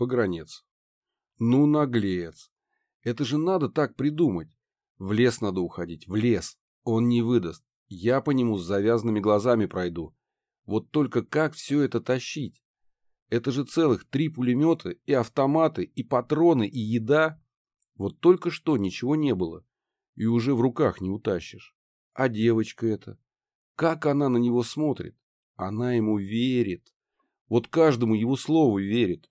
Погранец. Ну, наглец. Это же надо так придумать. В лес надо уходить, в лес. Он не выдаст. Я по нему с завязанными глазами пройду. Вот только как все это тащить? Это же целых три пулемета, и автоматы, и патроны, и еда. Вот только что ничего не было. И уже в руках не утащишь. А девочка эта? Как она на него смотрит? Она ему верит. Вот каждому его слову верит.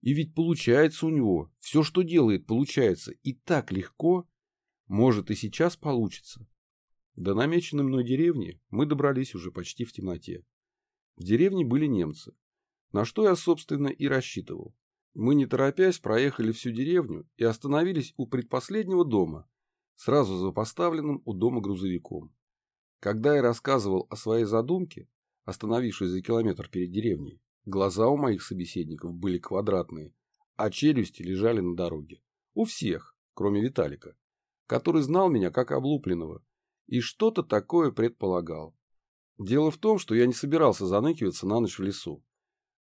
И ведь получается у него. Все, что делает, получается. И так легко. Может, и сейчас получится. До намеченной мной деревни мы добрались уже почти в темноте. В деревне были немцы. На что я, собственно, и рассчитывал. Мы, не торопясь, проехали всю деревню и остановились у предпоследнего дома, сразу за поставленным у дома грузовиком. Когда я рассказывал о своей задумке, остановившись за километр перед деревней, глаза у моих собеседников были квадратные, а челюсти лежали на дороге. У всех, кроме Виталика, который знал меня как облупленного и что-то такое предполагал. Дело в том, что я не собирался заныкиваться на ночь в лесу.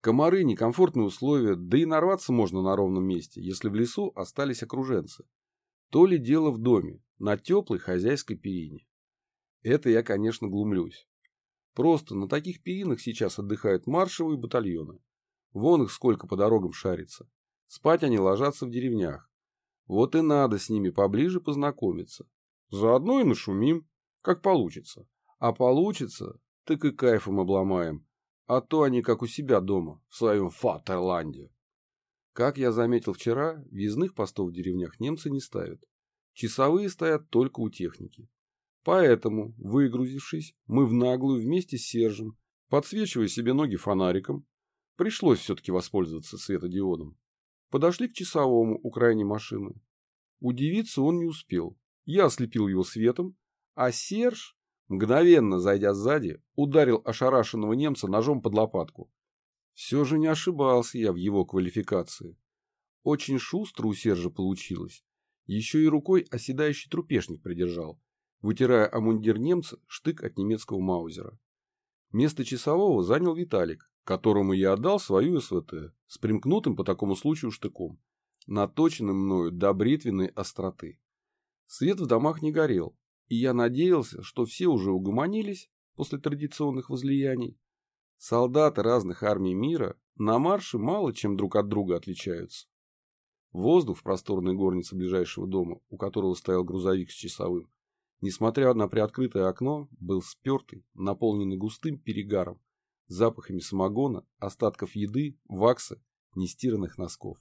Комары, некомфортные условия, да и нарваться можно на ровном месте, если в лесу остались окруженцы. То ли дело в доме, на теплой хозяйской перине. Это я, конечно, глумлюсь. Просто на таких перинах сейчас отдыхают маршевые батальоны. Вон их сколько по дорогам шарится. Спать они ложатся в деревнях. Вот и надо с ними поближе познакомиться. Заодно и нашумим, как получится. А получится, так и кайфом обломаем. А то они как у себя дома, в своем Фатерланде. Как я заметил вчера, въездных постов в деревнях немцы не ставят. Часовые стоят только у техники. Поэтому, выгрузившись, мы в наглую вместе с Сержем, подсвечивая себе ноги фонариком, пришлось все-таки воспользоваться светодиодом, подошли к часовому у крайней машины. Удивиться он не успел. Я ослепил его светом, а Серж, мгновенно зайдя сзади, ударил ошарашенного немца ножом под лопатку. Все же не ошибался я в его квалификации. Очень шустро у Сержа получилось. Еще и рукой оседающий трупешник придержал, вытирая о мундир немца штык от немецкого маузера. Место часового занял Виталик, которому я отдал свою СВТ с примкнутым по такому случаю штыком, наточенным мною до бритвенной остроты. Свет в домах не горел, и я надеялся, что все уже угомонились после традиционных возлияний. Солдаты разных армий мира на марше мало чем друг от друга отличаются. Воздух в просторной горнице ближайшего дома, у которого стоял грузовик с часовым, несмотря на приоткрытое окно, был спертый, наполненный густым перегаром, запахами самогона, остатков еды, вакса, нестиранных носков.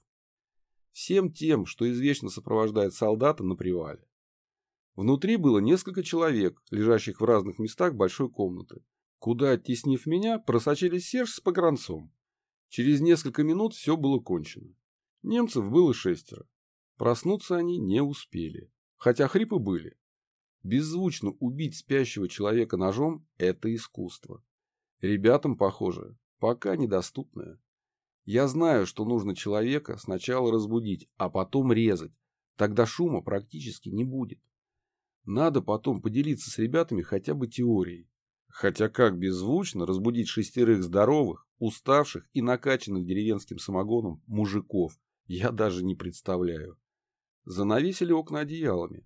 Всем тем, что извечно сопровождает солдата на привале. Внутри было несколько человек, лежащих в разных местах большой комнаты, куда, оттеснив меня, просочились Серж с погранцом. Через несколько минут все было кончено. Немцев было шестеро. Проснуться они не успели, хотя хрипы были. Беззвучно убить спящего человека ножом – это искусство. Ребятам, похоже, пока недоступное. Я знаю, что нужно человека сначала разбудить, а потом резать. Тогда шума практически не будет. Надо потом поделиться с ребятами хотя бы теорией. Хотя как беззвучно разбудить шестерых здоровых, уставших и накачанных деревенским самогоном мужиков, я даже не представляю. Занавесили окна одеялами,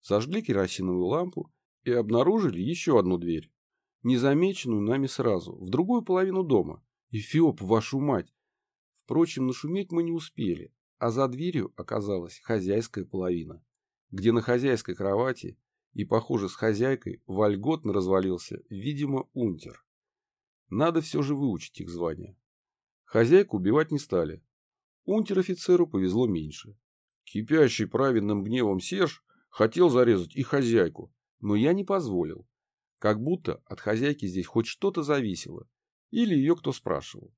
сожгли керосиновую лампу и обнаружили еще одну дверь, незамеченную нами сразу, в другую половину дома. Эфиоп, вашу мать! Впрочем, нашуметь мы не успели, а за дверью оказалась хозяйская половина, где на хозяйской кровати и, похоже, с хозяйкой вольготно развалился, видимо, унтер. Надо все же выучить их звание. Хозяйку убивать не стали. Унтер-офицеру повезло меньше. Кипящий праведным гневом Серж хотел зарезать и хозяйку, но я не позволил. Как будто от хозяйки здесь хоть что-то зависело. Или ее кто спрашивал.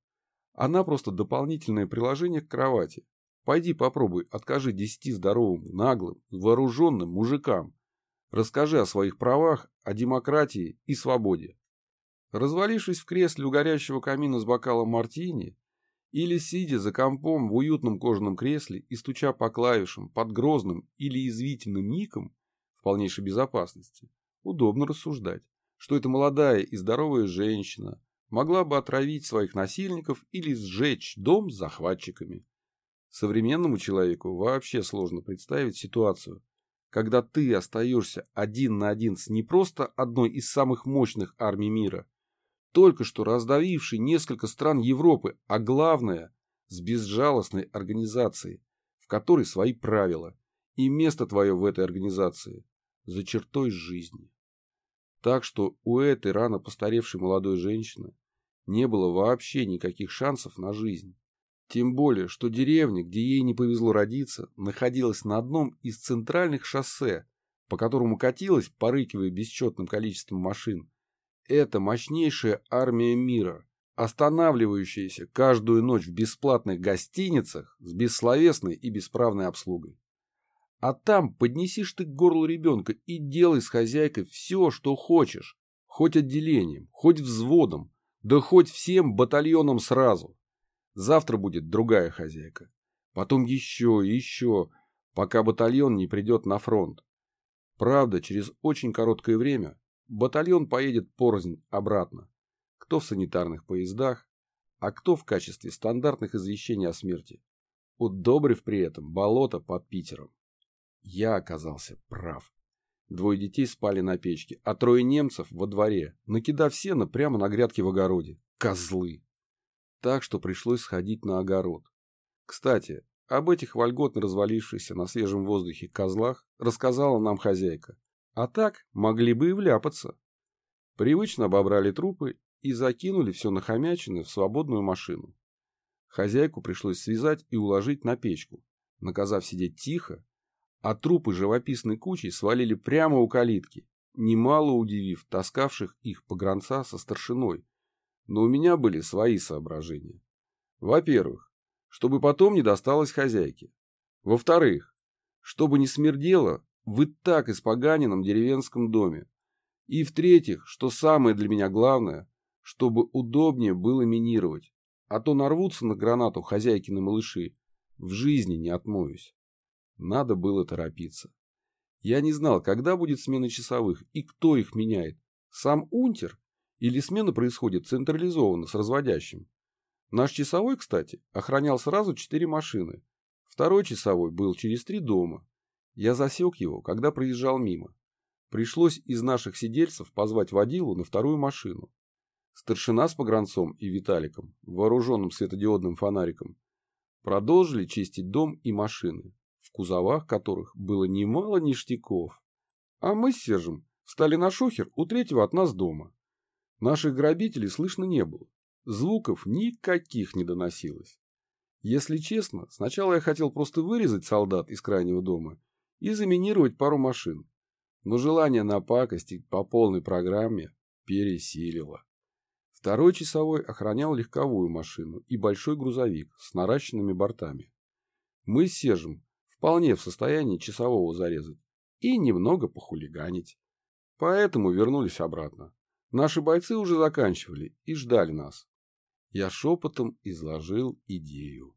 Она просто дополнительное приложение к кровати. Пойди попробуй, откажи десяти здоровым, наглым, вооруженным мужикам. Расскажи о своих правах, о демократии и свободе. Развалившись в кресле у горящего камина с бокалом мартини, или сидя за компом в уютном кожаном кресле и стуча по клавишам под грозным или извительным ником в полнейшей безопасности, удобно рассуждать, что эта молодая и здоровая женщина могла бы отравить своих насильников или сжечь дом с захватчиками. Современному человеку вообще сложно представить ситуацию, когда ты остаешься один на один с не просто одной из самых мощных армий мира, только что раздавившей несколько стран Европы, а главное, с безжалостной организацией, в которой свои правила, и место твое в этой организации за чертой жизни. Так что у этой рано постаревшей молодой женщины не было вообще никаких шансов на жизнь. Тем более, что деревня, где ей не повезло родиться, находилась на одном из центральных шоссе, по которому катилась, порыкивая бесчетным количеством машин, это мощнейшая армия мира, останавливающаяся каждую ночь в бесплатных гостиницах с бессловесной и бесправной обслугой. А там поднесишь ты к горлу ребенка и делай с хозяйкой все, что хочешь, хоть отделением, хоть взводом, да хоть всем батальоном сразу. Завтра будет другая хозяйка. Потом еще и еще, пока батальон не придет на фронт. Правда, через очень короткое время батальон поедет порознь обратно. Кто в санитарных поездах, а кто в качестве стандартных извещений о смерти. Удобрив при этом болото под Питером. Я оказался прав. Двое детей спали на печке, а трое немцев во дворе, накидав сено прямо на грядке в огороде. Козлы! Так что пришлось сходить на огород. Кстати, об этих вольготно развалившихся на свежем воздухе козлах рассказала нам хозяйка. А так могли бы и вляпаться. Привычно обобрали трупы и закинули все нахомяченное в свободную машину. Хозяйку пришлось связать и уложить на печку, наказав сидеть тихо а трупы живописной кучей свалили прямо у калитки, немало удивив таскавших их погранца со старшиной. Но у меня были свои соображения. Во-первых, чтобы потом не досталось хозяйке. Во-вторых, чтобы не смердело в и так испоганенном деревенском доме. И в-третьих, что самое для меня главное, чтобы удобнее было минировать, а то нарвутся на гранату хозяйкины малыши, в жизни не отмоюсь. Надо было торопиться. Я не знал, когда будет смена часовых и кто их меняет. Сам унтер или смена происходит централизованно с разводящим. Наш часовой, кстати, охранял сразу четыре машины. Второй часовой был через три дома. Я засек его, когда проезжал мимо. Пришлось из наших сидельцев позвать водилу на вторую машину. Старшина с погранцом и Виталиком, вооруженным светодиодным фонариком, продолжили чистить дом и машины в кузовах которых было немало ништяков. А мы с Сержем встали на шухер у третьего от нас дома. Наших грабителей слышно не было. Звуков никаких не доносилось. Если честно, сначала я хотел просто вырезать солдат из крайнего дома и заминировать пару машин. Но желание напакостить по полной программе пересилило. Второй часовой охранял легковую машину и большой грузовик с наращенными бортами. Мы с Сержем вполне в состоянии часового зарезать и немного похулиганить. Поэтому вернулись обратно. Наши бойцы уже заканчивали и ждали нас. Я шепотом изложил идею.